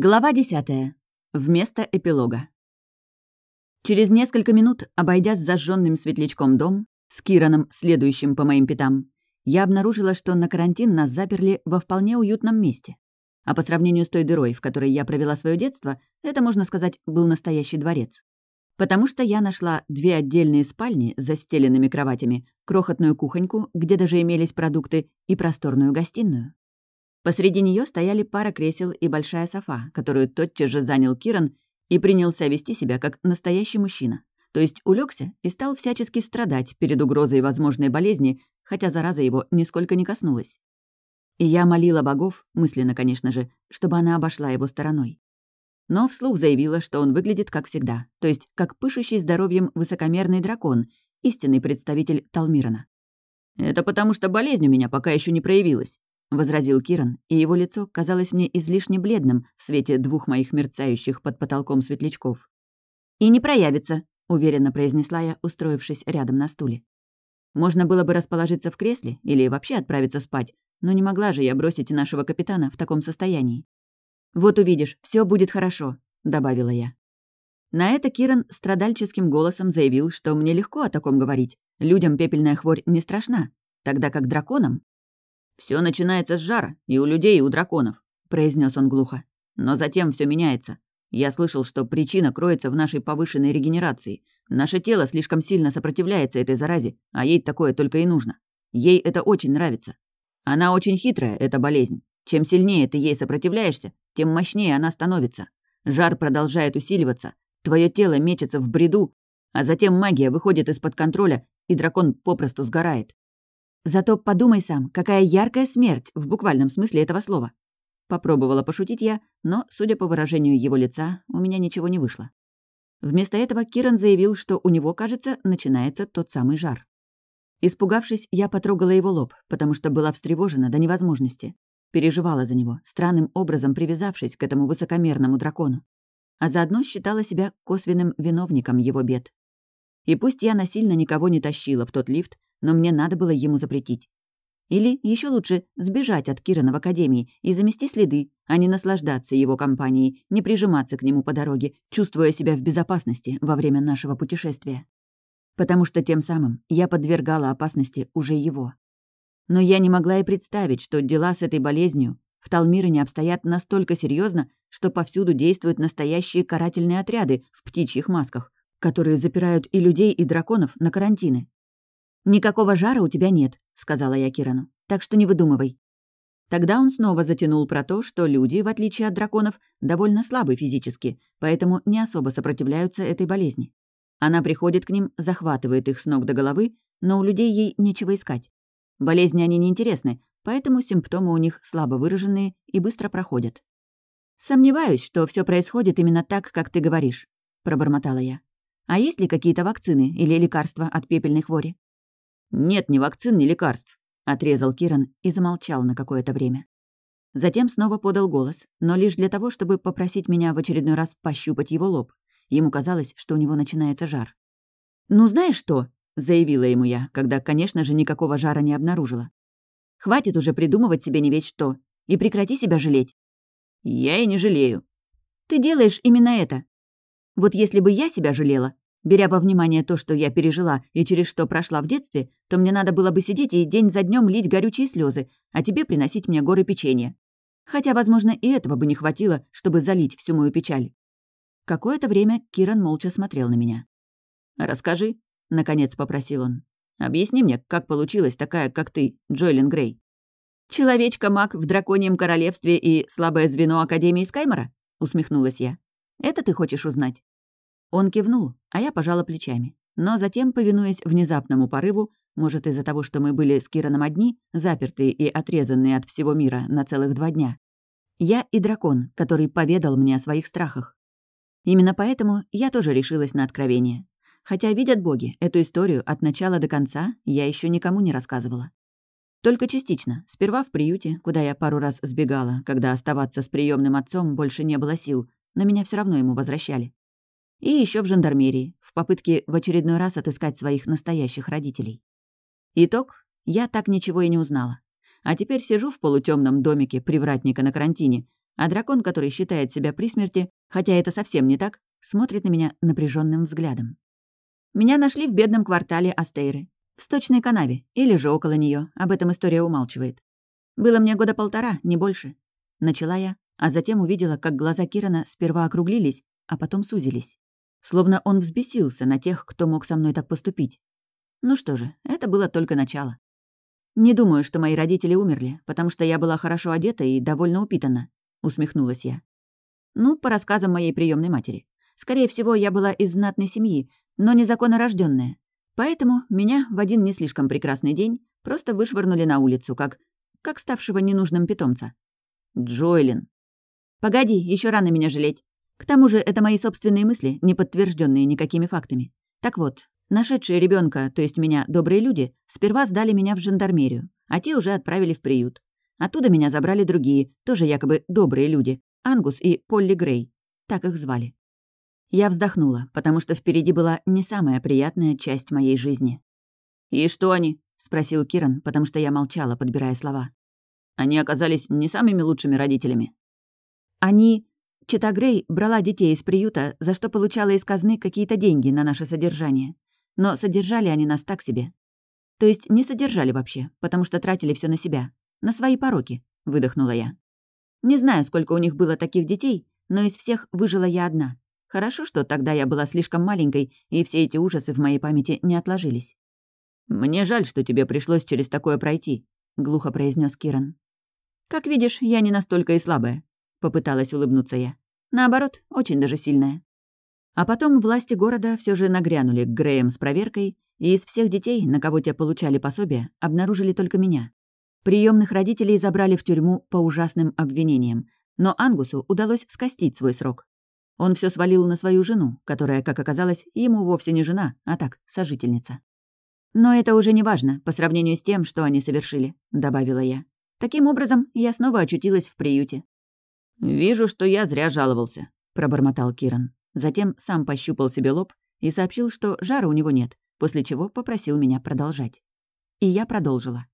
Глава десятая. Вместо эпилога. Через несколько минут, обойдя с зажженным светлячком дом, с Кираном, следующим по моим пятам, я обнаружила, что на карантин нас заперли во вполне уютном месте. А по сравнению с той дырой, в которой я провела свое детство, это, можно сказать, был настоящий дворец. Потому что я нашла две отдельные спальни с застеленными кроватями, крохотную кухоньку, где даже имелись продукты, и просторную гостиную. Посреди нее стояли пара кресел и большая софа, которую тотчас же занял Киран и принялся вести себя как настоящий мужчина. То есть улегся и стал всячески страдать перед угрозой возможной болезни, хотя зараза его нисколько не коснулась. И я молила богов, мысленно, конечно же, чтобы она обошла его стороной. Но вслух заявила, что он выглядит как всегда, то есть как пышущий здоровьем высокомерный дракон, истинный представитель Талмирана. «Это потому, что болезнь у меня пока еще не проявилась», — возразил Киран, и его лицо казалось мне излишне бледным в свете двух моих мерцающих под потолком светлячков. «И не проявится», — уверенно произнесла я, устроившись рядом на стуле. Можно было бы расположиться в кресле или вообще отправиться спать, но не могла же я бросить нашего капитана в таком состоянии. «Вот увидишь, все будет хорошо», — добавила я. На это Киран страдальческим голосом заявил, что мне легко о таком говорить. Людям пепельная хворь не страшна, тогда как драконам все начинается с жара, и у людей, и у драконов», — произнес он глухо. «Но затем все меняется. Я слышал, что причина кроется в нашей повышенной регенерации. Наше тело слишком сильно сопротивляется этой заразе, а ей такое только и нужно. Ей это очень нравится. Она очень хитрая, эта болезнь. Чем сильнее ты ей сопротивляешься, тем мощнее она становится. Жар продолжает усиливаться, твое тело мечется в бреду, а затем магия выходит из-под контроля, и дракон попросту сгорает. Зато подумай сам, какая яркая смерть в буквальном смысле этого слова. Попробовала пошутить я, но, судя по выражению его лица, у меня ничего не вышло. Вместо этого Киран заявил, что у него, кажется, начинается тот самый жар. Испугавшись, я потрогала его лоб, потому что была встревожена до невозможности. Переживала за него, странным образом привязавшись к этому высокомерному дракону. А заодно считала себя косвенным виновником его бед. И пусть я насильно никого не тащила в тот лифт, но мне надо было ему запретить. Или, еще лучше, сбежать от Кирана в академии и замести следы, а не наслаждаться его компанией, не прижиматься к нему по дороге, чувствуя себя в безопасности во время нашего путешествия. Потому что тем самым я подвергала опасности уже его. Но я не могла и представить, что дела с этой болезнью в Талмире обстоят настолько серьезно, что повсюду действуют настоящие карательные отряды в птичьих масках, которые запирают и людей, и драконов на карантины. «Никакого жара у тебя нет», — сказала я Кирану. «Так что не выдумывай». Тогда он снова затянул про то, что люди, в отличие от драконов, довольно слабы физически, поэтому не особо сопротивляются этой болезни. Она приходит к ним, захватывает их с ног до головы, но у людей ей нечего искать. Болезни они неинтересны, поэтому симптомы у них слабо выраженные и быстро проходят. «Сомневаюсь, что все происходит именно так, как ты говоришь», — пробормотала я. «А есть ли какие-то вакцины или лекарства от пепельной хвори?» «Нет ни вакцин, ни лекарств», — отрезал Киран и замолчал на какое-то время. Затем снова подал голос, но лишь для того, чтобы попросить меня в очередной раз пощупать его лоб. Ему казалось, что у него начинается жар. «Ну знаешь что?» — заявила ему я, когда, конечно же, никакого жара не обнаружила. «Хватит уже придумывать себе не весь что, и прекрати себя жалеть». «Я и не жалею». «Ты делаешь именно это. Вот если бы я себя жалела, Беря во внимание то, что я пережила и через что прошла в детстве, то мне надо было бы сидеть и день за днем лить горючие слезы, а тебе приносить мне горы печенья. Хотя, возможно, и этого бы не хватило, чтобы залить всю мою печаль. Какое-то время Киран молча смотрел на меня. «Расскажи», — наконец попросил он. «Объясни мне, как получилась такая, как ты, Джойлин Грей». «Человечка-маг в драконьем королевстве и слабое звено Академии Скаймора?» — усмехнулась я. «Это ты хочешь узнать?» Он кивнул, а я пожала плечами. Но затем, повинуясь внезапному порыву, может, из-за того, что мы были с Кираном одни, запертые и отрезанные от всего мира на целых два дня. Я и дракон, который поведал мне о своих страхах. Именно поэтому я тоже решилась на откровение. Хотя, видят боги, эту историю от начала до конца я еще никому не рассказывала. Только частично. Сперва в приюте, куда я пару раз сбегала, когда оставаться с приемным отцом больше не было сил, но меня все равно ему возвращали. И еще в жандармерии, в попытке в очередной раз отыскать своих настоящих родителей. Итог — я так ничего и не узнала. А теперь сижу в полутемном домике привратника на карантине, а дракон, который считает себя при смерти, хотя это совсем не так, смотрит на меня напряженным взглядом. Меня нашли в бедном квартале Астейры, в сточной канаве, или же около нее. об этом история умалчивает. Было мне года полтора, не больше. Начала я, а затем увидела, как глаза Кирана сперва округлились, а потом сузились. Словно он взбесился на тех, кто мог со мной так поступить. Ну что же, это было только начало. «Не думаю, что мои родители умерли, потому что я была хорошо одета и довольно упитана», — усмехнулась я. «Ну, по рассказам моей приемной матери. Скорее всего, я была из знатной семьи, но незаконно рожденная. Поэтому меня в один не слишком прекрасный день просто вышвырнули на улицу, как... как ставшего ненужным питомца. Джоэлин. Погоди, еще рано меня жалеть. К тому же это мои собственные мысли, не подтвержденные никакими фактами. Так вот, нашедшие ребенка, то есть меня, добрые люди, сперва сдали меня в жандармерию, а те уже отправили в приют. Оттуда меня забрали другие, тоже якобы добрые люди, Ангус и Полли Грей. Так их звали. Я вздохнула, потому что впереди была не самая приятная часть моей жизни. «И что они?» — спросил Киран, потому что я молчала, подбирая слова. «Они оказались не самыми лучшими родителями». «Они...» Чита Грей брала детей из приюта, за что получала из казны какие-то деньги на наше содержание. Но содержали они нас так себе. То есть не содержали вообще, потому что тратили все на себя. На свои пороки, выдохнула я. Не знаю, сколько у них было таких детей, но из всех выжила я одна. Хорошо, что тогда я была слишком маленькой, и все эти ужасы в моей памяти не отложились. «Мне жаль, что тебе пришлось через такое пройти», — глухо произнес Киран. «Как видишь, я не настолько и слабая», — попыталась улыбнуться я. «Наоборот, очень даже сильная». А потом власти города все же нагрянули к Греям с проверкой, и из всех детей, на кого те получали пособие, обнаружили только меня. Приемных родителей забрали в тюрьму по ужасным обвинениям, но Ангусу удалось скостить свой срок. Он все свалил на свою жену, которая, как оказалось, ему вовсе не жена, а так, сожительница. «Но это уже не важно по сравнению с тем, что они совершили», — добавила я. Таким образом, я снова очутилась в приюте. «Вижу, что я зря жаловался», — пробормотал Киран. Затем сам пощупал себе лоб и сообщил, что жара у него нет, после чего попросил меня продолжать. И я продолжила.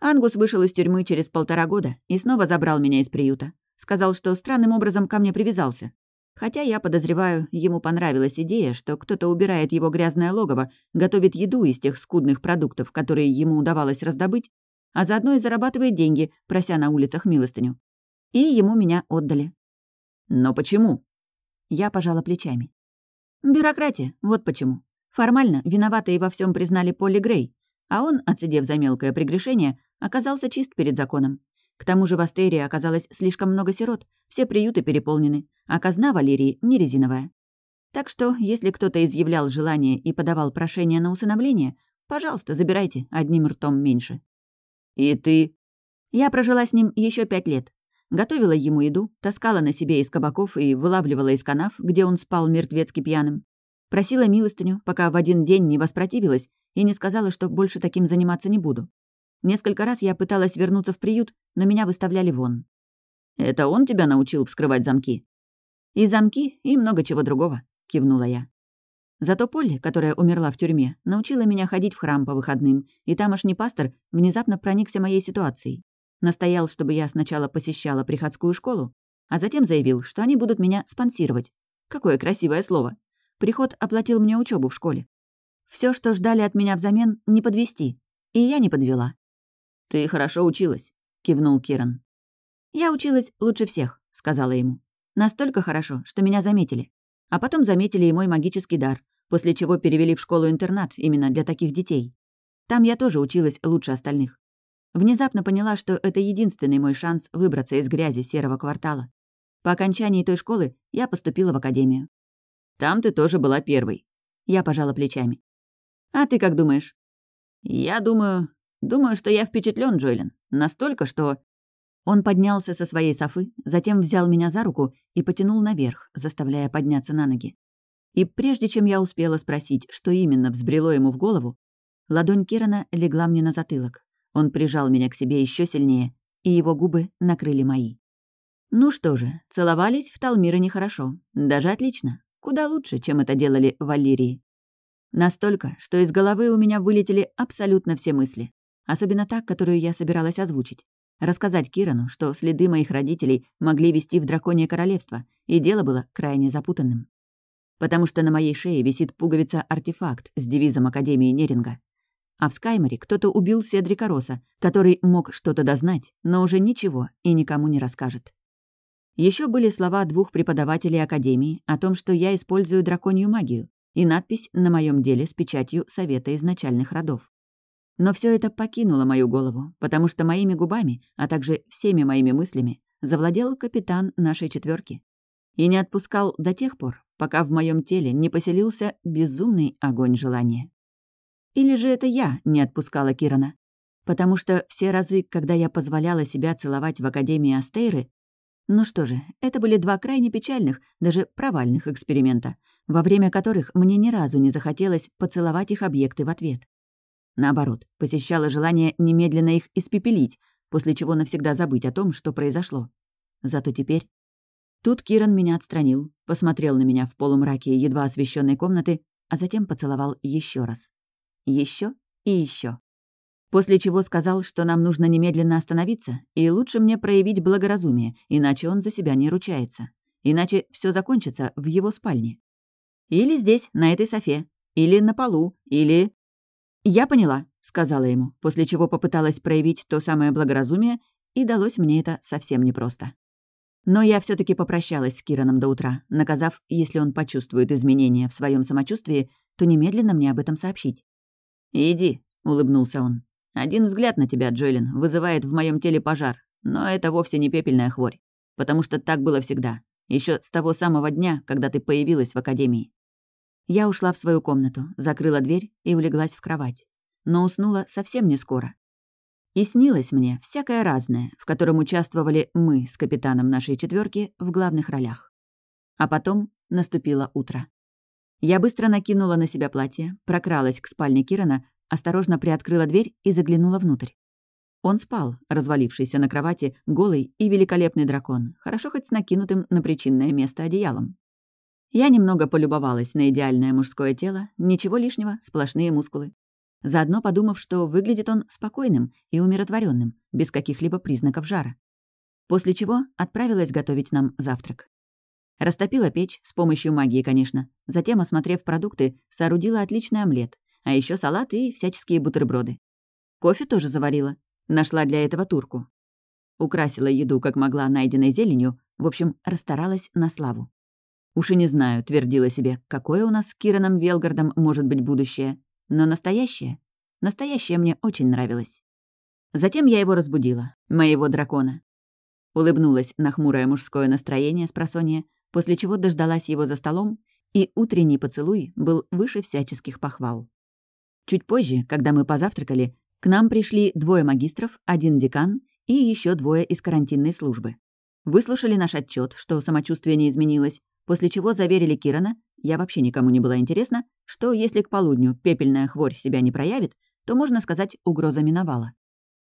Ангус вышел из тюрьмы через полтора года и снова забрал меня из приюта. Сказал, что странным образом ко мне привязался, Хотя я подозреваю, ему понравилась идея, что кто-то убирает его грязное логово, готовит еду из тех скудных продуктов, которые ему удавалось раздобыть, а заодно и зарабатывает деньги, прося на улицах милостыню. И ему меня отдали. Но почему? Я пожала плечами. Бюрократия, вот почему. Формально виноватые во всем признали Полли Грей, а он, отсидев за мелкое прегрешение, оказался чист перед законом. К тому же в Астерии оказалось слишком много сирот, все приюты переполнены, а казна Валерии не резиновая. Так что, если кто-то изъявлял желание и подавал прошение на усыновление, пожалуйста, забирайте одним ртом меньше. И ты? Я прожила с ним еще пять лет. Готовила ему еду, таскала на себе из кабаков и вылавливала из канав, где он спал мертвецки пьяным. Просила милостыню, пока в один день не воспротивилась и не сказала, что больше таким заниматься не буду. Несколько раз я пыталась вернуться в приют, но меня выставляли вон. «Это он тебя научил вскрывать замки?» «И замки, и много чего другого», — кивнула я. Зато Полли, которая умерла в тюрьме, научила меня ходить в храм по выходным, и тамошний пастор внезапно проникся моей ситуацией. Настоял, чтобы я сначала посещала приходскую школу, а затем заявил, что они будут меня спонсировать. Какое красивое слово. Приход оплатил мне учебу в школе. Все, что ждали от меня взамен, не подвести. И я не подвела. «Ты хорошо училась», — кивнул Киран. «Я училась лучше всех», — сказала ему. «Настолько хорошо, что меня заметили. А потом заметили и мой магический дар, после чего перевели в школу-интернат именно для таких детей. Там я тоже училась лучше остальных. Внезапно поняла, что это единственный мой шанс выбраться из грязи серого квартала. По окончании той школы я поступила в академию. Там ты тоже была первой. Я пожала плечами. А ты как думаешь? Я думаю... Думаю, что я впечатлен, Джоэлин. Настолько, что... Он поднялся со своей софы, затем взял меня за руку и потянул наверх, заставляя подняться на ноги. И прежде чем я успела спросить, что именно взбрело ему в голову, ладонь Кирана легла мне на затылок. Он прижал меня к себе еще сильнее, и его губы накрыли мои. Ну что же, целовались в Талмире нехорошо. Даже отлично. Куда лучше, чем это делали в Валерии. Настолько, что из головы у меня вылетели абсолютно все мысли. Особенно та, которую я собиралась озвучить. Рассказать Кирану, что следы моих родителей могли вести в Драконье Королевство, и дело было крайне запутанным. Потому что на моей шее висит пуговица-артефакт с девизом Академии Неринга. А в Скайморе кто-то убил Седрика Роса, который мог что-то дознать, но уже ничего и никому не расскажет. Еще были слова двух преподавателей Академии о том, что я использую драконью магию, и надпись на моем деле с печатью Совета изначальных родов. Но все это покинуло мою голову, потому что моими губами, а также всеми моими мыслями, завладел капитан нашей четверки и не отпускал до тех пор, пока в моем теле не поселился безумный огонь желания. Или же это я не отпускала Кирана? Потому что все разы, когда я позволяла себя целовать в Академии Астейры, ну что же, это были два крайне печальных, даже провальных эксперимента, во время которых мне ни разу не захотелось поцеловать их объекты в ответ. Наоборот, посещало желание немедленно их испепелить, после чего навсегда забыть о том, что произошло. Зато теперь... Тут Киран меня отстранил, посмотрел на меня в полумраке едва освещенной комнаты, а затем поцеловал еще раз. Еще и еще. После чего сказал, что нам нужно немедленно остановиться, и лучше мне проявить благоразумие, иначе он за себя не ручается. Иначе все закончится в его спальне. Или здесь, на этой софе, или на полу, или... «Я поняла», — сказала ему, после чего попыталась проявить то самое благоразумие, и далось мне это совсем непросто. Но я все таки попрощалась с Кираном до утра, наказав, если он почувствует изменения в своем самочувствии, то немедленно мне об этом сообщить. «Иди», — улыбнулся он. Один взгляд на тебя, Джоэлин, вызывает в моем теле пожар, но это вовсе не пепельная хворь, потому что так было всегда, еще с того самого дня, когда ты появилась в академии. Я ушла в свою комнату, закрыла дверь и улеглась в кровать, но уснула совсем не скоро. И снилось мне всякое разное, в котором участвовали мы с капитаном нашей четверки в главных ролях. А потом наступило утро. Я быстро накинула на себя платье, прокралась к спальне Кирана, осторожно приоткрыла дверь и заглянула внутрь. Он спал, развалившийся на кровати, голый и великолепный дракон, хорошо хоть с накинутым на причинное место одеялом. Я немного полюбовалась на идеальное мужское тело, ничего лишнего, сплошные мускулы. Заодно подумав, что выглядит он спокойным и умиротворенным, без каких-либо признаков жара. После чего отправилась готовить нам завтрак. Растопила печь, с помощью магии, конечно. Затем, осмотрев продукты, соорудила отличный омлет, а еще салат и всяческие бутерброды. Кофе тоже заварила. Нашла для этого турку. Украсила еду, как могла, найденной зеленью, в общем, расстаралась на славу. Уж и не знаю, твердила себе, какое у нас с Кираном Велгардом может быть будущее. Но настоящее? Настоящее мне очень нравилось. Затем я его разбудила, моего дракона. Улыбнулась на хмурое мужское настроение с просонья, после чего дождалась его за столом, и утренний поцелуй был выше всяческих похвал. Чуть позже, когда мы позавтракали, к нам пришли двое магистров, один декан и еще двое из карантинной службы. Выслушали наш отчет, что самочувствие не изменилось, после чего заверили Кирана, я вообще никому не была интересна, что если к полудню пепельная хворь себя не проявит, то, можно сказать, угроза миновала.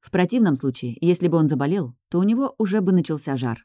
В противном случае, если бы он заболел, то у него уже бы начался жар.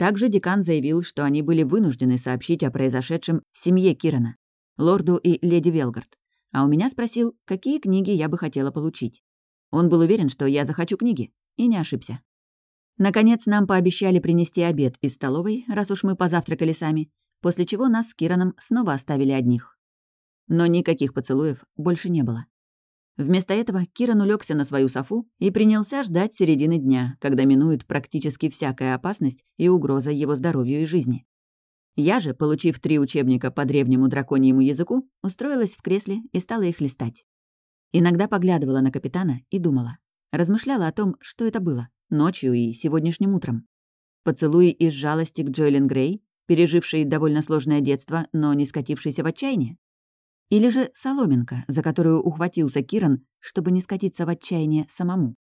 Также декан заявил, что они были вынуждены сообщить о произошедшем семье Кирана, лорду и леди Велгард а у меня спросил, какие книги я бы хотела получить. Он был уверен, что я захочу книги, и не ошибся. Наконец, нам пообещали принести обед из столовой, раз уж мы позавтракали сами, после чего нас с Кираном снова оставили одних. Но никаких поцелуев больше не было. Вместо этого Киран улегся на свою софу и принялся ждать середины дня, когда минует практически всякая опасность и угроза его здоровью и жизни. Я же, получив три учебника по древнему драконьему языку, устроилась в кресле и стала их листать. Иногда поглядывала на капитана и думала. Размышляла о том, что это было, ночью и сегодняшним утром. Поцелуи из жалости к Джоэлин Грей, пережившей довольно сложное детство, но не скатившейся в отчаяние? Или же соломинка, за которую ухватился Киран, чтобы не скатиться в отчаяние самому?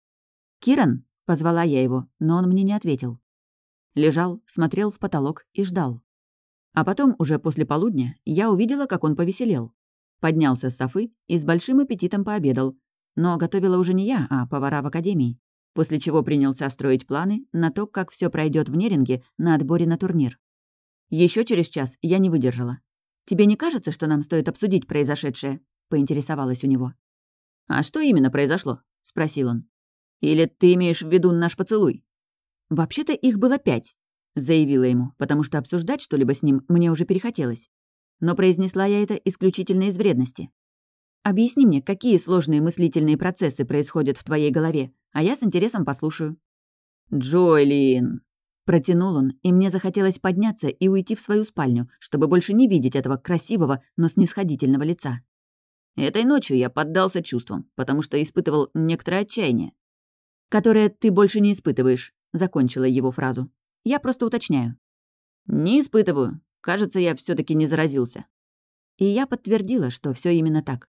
«Киран?» — позвала я его, но он мне не ответил. Лежал, смотрел в потолок и ждал. А потом, уже после полудня, я увидела, как он повеселел. Поднялся с софы и с большим аппетитом пообедал. Но готовила уже не я, а повара в академии. После чего принялся строить планы на то, как все пройдет в Неринге на отборе на турнир. Еще через час я не выдержала. «Тебе не кажется, что нам стоит обсудить произошедшее?» — поинтересовалась у него. «А что именно произошло?» — спросил он. Или ты имеешь в виду наш поцелуй?» «Вообще-то их было пять», — заявила ему, потому что обсуждать что-либо с ним мне уже перехотелось. Но произнесла я это исключительно из вредности. «Объясни мне, какие сложные мыслительные процессы происходят в твоей голове, а я с интересом послушаю». «Джоэлин!» Протянул он, и мне захотелось подняться и уйти в свою спальню, чтобы больше не видеть этого красивого, но снисходительного лица. Этой ночью я поддался чувствам, потому что испытывал некоторое отчаяние. «Которое ты больше не испытываешь», — закончила его фразу. «Я просто уточняю». «Не испытываю. Кажется, я все таки не заразился». И я подтвердила, что все именно так.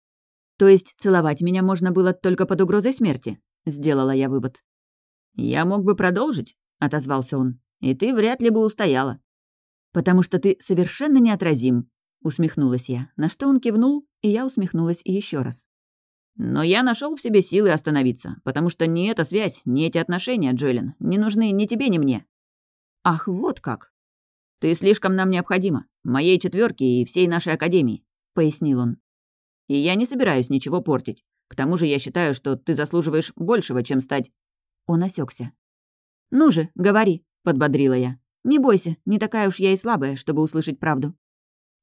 «То есть целовать меня можно было только под угрозой смерти?» — сделала я вывод. «Я мог бы продолжить», — отозвался он. «И ты вряд ли бы устояла». «Потому что ты совершенно неотразим», — усмехнулась я, на что он кивнул, и я усмехнулась еще раз. «Но я нашел в себе силы остановиться, потому что ни эта связь, ни эти отношения, Джоэлин, не нужны ни тебе, ни мне». «Ах, вот как!» «Ты слишком нам необходима, моей четверке и всей нашей академии», — пояснил он. «И я не собираюсь ничего портить. К тому же я считаю, что ты заслуживаешь большего, чем стать он осекся. «Ну же, говори», — подбодрила я. «Не бойся, не такая уж я и слабая, чтобы услышать правду».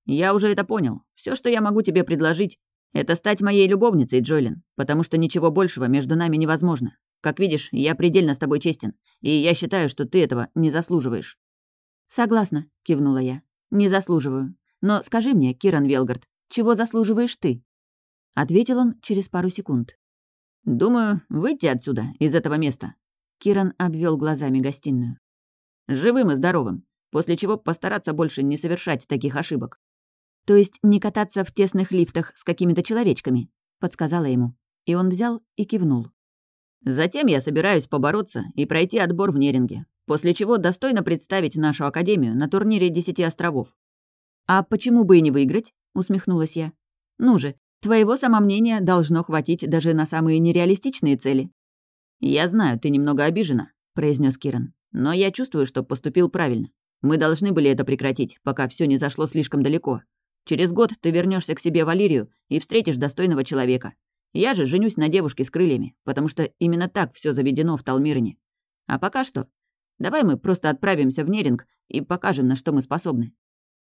«Я уже это понял. Все, что я могу тебе предложить, это стать моей любовницей, Джолин, потому что ничего большего между нами невозможно. Как видишь, я предельно с тобой честен, и я считаю, что ты этого не заслуживаешь». «Согласна», — кивнула я. «Не заслуживаю. Но скажи мне, Киран Велгард, чего заслуживаешь ты?» Ответил он через пару секунд. «Думаю, выйти отсюда, из этого места». Киран обвел глазами гостиную. «Живым и здоровым, после чего постараться больше не совершать таких ошибок». «То есть не кататься в тесных лифтах с какими-то человечками?» — подсказала ему. И он взял и кивнул. «Затем я собираюсь побороться и пройти отбор в Неринге, после чего достойно представить нашу Академию на турнире Десяти островов». «А почему бы и не выиграть?» — усмехнулась я. «Ну же, Твоего самомнения должно хватить даже на самые нереалистичные цели». «Я знаю, ты немного обижена», — произнес Киран. «Но я чувствую, что поступил правильно. Мы должны были это прекратить, пока все не зашло слишком далеко. Через год ты вернешься к себе в Алирию и встретишь достойного человека. Я же женюсь на девушке с крыльями, потому что именно так все заведено в Талмирине. А пока что, давай мы просто отправимся в Неринг и покажем, на что мы способны».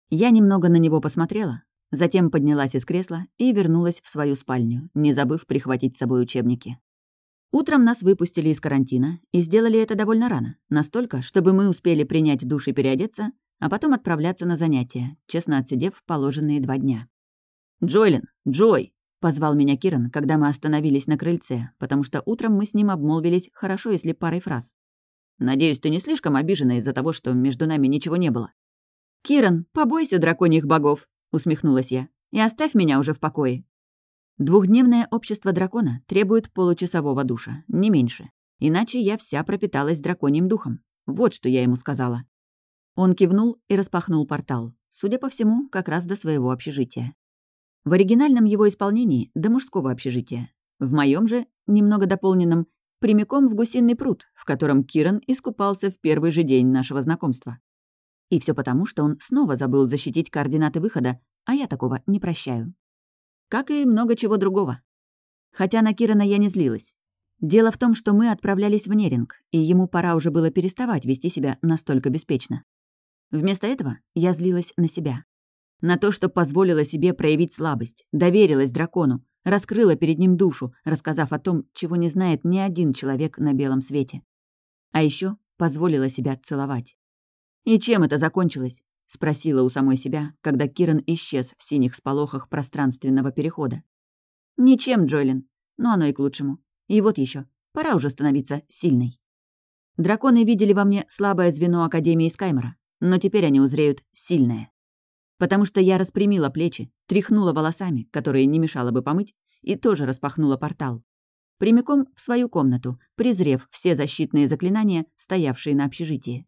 Я немного на него посмотрела, Затем поднялась из кресла и вернулась в свою спальню, не забыв прихватить с собой учебники. Утром нас выпустили из карантина и сделали это довольно рано, настолько, чтобы мы успели принять душ и переодеться, а потом отправляться на занятия, честно отсидев положенные два дня. «Джойлин! Джой!» — позвал меня Киран, когда мы остановились на крыльце, потому что утром мы с ним обмолвились хорошо, если парой фраз. «Надеюсь, ты не слишком обижена из-за того, что между нами ничего не было?» «Киран, побойся драконьих богов!» — усмехнулась я. «И оставь меня уже в покое». Двухдневное общество дракона требует получасового душа, не меньше. Иначе я вся пропиталась драконьим духом. Вот что я ему сказала. Он кивнул и распахнул портал, судя по всему, как раз до своего общежития. В оригинальном его исполнении — до мужского общежития. В моем же, немного дополненном, прямиком в гусиный пруд, в котором Киран искупался в первый же день нашего знакомства. И все потому, что он снова забыл защитить координаты выхода, а я такого не прощаю. Как и много чего другого. Хотя на Кирана я не злилась. Дело в том, что мы отправлялись в Неринг, и ему пора уже было переставать вести себя настолько беспечно. Вместо этого я злилась на себя. На то, что позволила себе проявить слабость, доверилась дракону, раскрыла перед ним душу, рассказав о том, чего не знает ни один человек на белом свете. А еще позволила себя целовать. «И чем это закончилось?» — спросила у самой себя, когда Киран исчез в синих сполохах пространственного перехода. «Ничем, Джойлин. Но оно и к лучшему. И вот еще. Пора уже становиться сильной». Драконы видели во мне слабое звено Академии Скаймора, но теперь они узреют сильное. Потому что я распрямила плечи, тряхнула волосами, которые не мешало бы помыть, и тоже распахнула портал. Прямиком в свою комнату, презрев все защитные заклинания, стоявшие на общежитии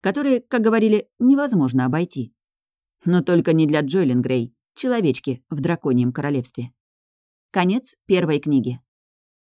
которые, как говорили, невозможно обойти. Но только не для Джоэлин Грей, человечки в драконьем королевстве. Конец первой книги.